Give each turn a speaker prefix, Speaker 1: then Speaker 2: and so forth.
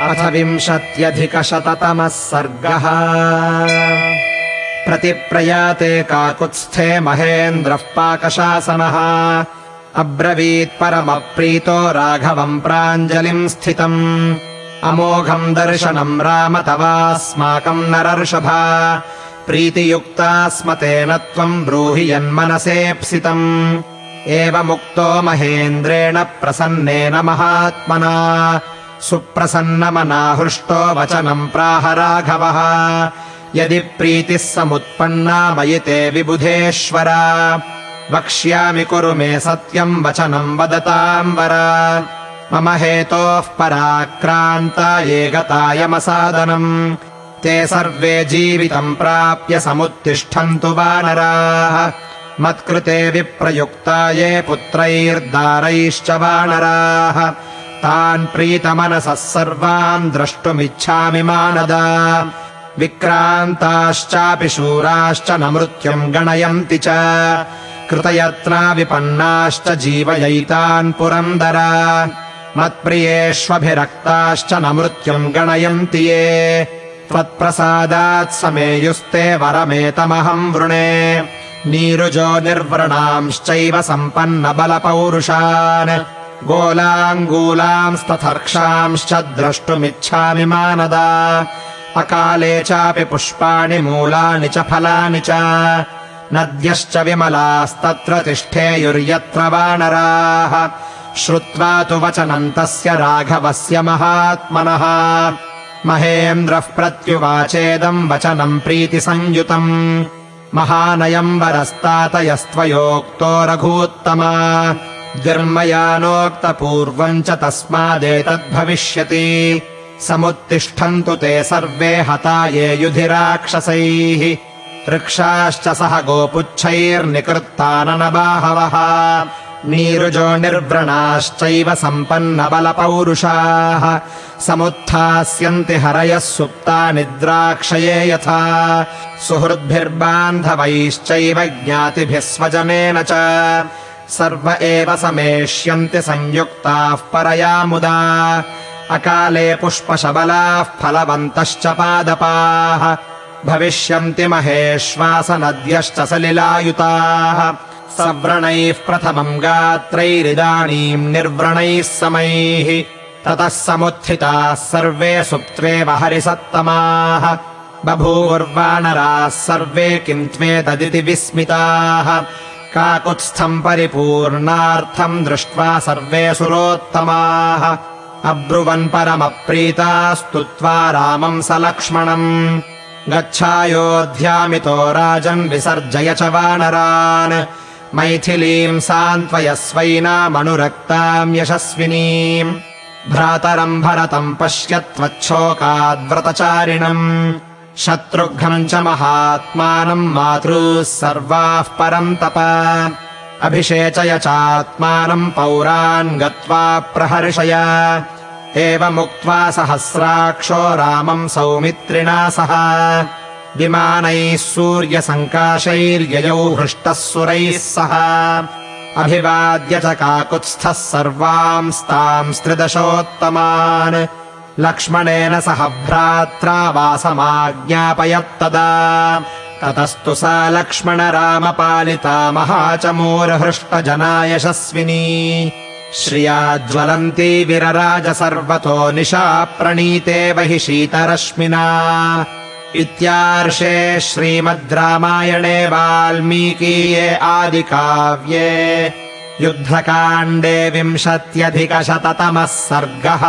Speaker 1: अथ विंशत्यधिकशततमः सर्गः। प्रतिप्रयाते काकुत्स्थे महेन्द्रः पाकशासनः। अब्रवीत् परमप्रीतो राघवम् प्राञ्जलिम् स्थितम्। अमोघम् दर्शनम् राम तवास्माकम् नरर्षभा। प्रीतियुक्ता स्म तेन त्वम् ब्रूहि यन्मनसेप्सितम्। एवमुक्तो महेन्द्रेण प्रसन्नेन महात्मना सुप्रसन्नमनाहृष्टो वचनम् प्राह राघवः यदि प्रीतिः समुत्पन्ना मयि ते विबुधेश्वर। वक्ष्यामि कुरु मे सत्यम् वचनम् वदताम् वर। मम हेतोः पराक्रान्ता ये गतायमसादनम्। ते सर्वे जीवितम् प्राप्य समुत्तिष्ठन्तु वानराः। मत्कृते विप्रयुक्ता ये पुत्रैर्दारैश्च वानराः तान् प्रीतमनसः सर्वान् द्रष्टुमिच्छामि मानदा। विक्रान्ताश्चापि शूराश्च न मृत्युम् गणयन्ति च। कृतयत्ना विपन्नाश्च जीवयैतान् पुरन्दर। मत्प्रियेष्वभिरक्ताश्च न मृत्युम् गणयन्ति ये। त्वत्प्रसादात् समेयुस्ते वरमेतमहम् वृणे। नीरुजो निर्वृणांश्चैव सम्पन्नबलपौरुषान् गोलाङ्गूलांस्तथर्क्षांश्च द्रष्टुमिच्छामि मानदा। अकाले चापि पुष्पाणि मूलानि च फलानि च। नद्यश्च विमलास्तत्र तिष्ठेयुर्यत्र वानराः। श्रुत्वा तु वचनम् तस्य राघवस्य महात्मनः। महेन्द्रः प्रत्युवाचेदम् वचनम् प्रीतिसंयुतम्। महानयम् वरस्तातयस्त्वयोक्तो रघूत्तमा गिर्मयानोक्तपूर्वम् च तस्मादेतद्भविष्यति। समुत्तिष्ठन्तु ते सर्वे हता ये युधिराक्षसैः। वृक्षाश्च सह गोपुच्छैर्निकृत्ताननबाहवः। नीरुजो निर्व्रणाश्चैव सम्पन्नबलपौरुषाः। समुत्थास्यन्ति हरयः सुप्ता निद्राक्षये यथा। सुहृद्भिर्बान्धवैश्चैव ज्ञातिभिः स्वजनेन च सर्व एव समेष्यन्ति संयुक्ताः परया मुदा। अकाले पुष्पशबलाः फलवन्तश्च पादपाः। भविष्यन्ति महेश्वासनद्यश्च सलिलायुताः। सव्रणैः प्रथमम् गात्रैरिदानीम् निर्व्रणैः समैः। ततः समुत्थिताः सर्वे सुप्त्वेव हरिसत्तमाः। बभूवुर्वानराः सर्वे किम् त्वेतदिति विस्मिताः काकुत्स्थम् परिपूर्णार्थम् दृष्ट्वा सर्वे सुरोत्तमाः। अब्रुवन् परमप्रीताः स्तुत्वा रामम् स लक्ष्मणम्। गच्छायोध्यामितो राजन् विसर्जय च वानरान्। मैथिलीम् सान्त्वयस्वैनामनुरक्ताम् यशस्विनीम्। भ्रातरम् भरतम् पश्य त्वच्छोकाद्व्रतचारिणम् शत्रुघ्नम् च महात्मानम् मातृः सर्वाः परन्तप अभिषेचय चात्मानम् पौरान् गत्वा प्रहर्षय। एवमुक्त्वा सहस्राक्षो रामम् सौमित्रिणा सह। विमानैः सूर्यसङ्काशैर्ययौ हृष्टः सुरैः सह। अभिवाद्य च काकुत्स्थः सर्वांस्तांस्त्रिदशोत्तमान् लक्ष्मणेन सह भ्रात्रा वासमाज्ञापयत्तदा। ततस्तु सा लक्ष्मण रामपालिता महाचमूरहृष्टजना यशस्विनी श्रिया ज्वलन्ती विरराज सर्वतो निशा प्रणीते हि शीतरश्मिना। इत्यार्षे श्रीमद् रामायणे वाल्मीकीये आदिकाव्ये युद्धकाण्डे विंशत्यधिकशततमः सर्गः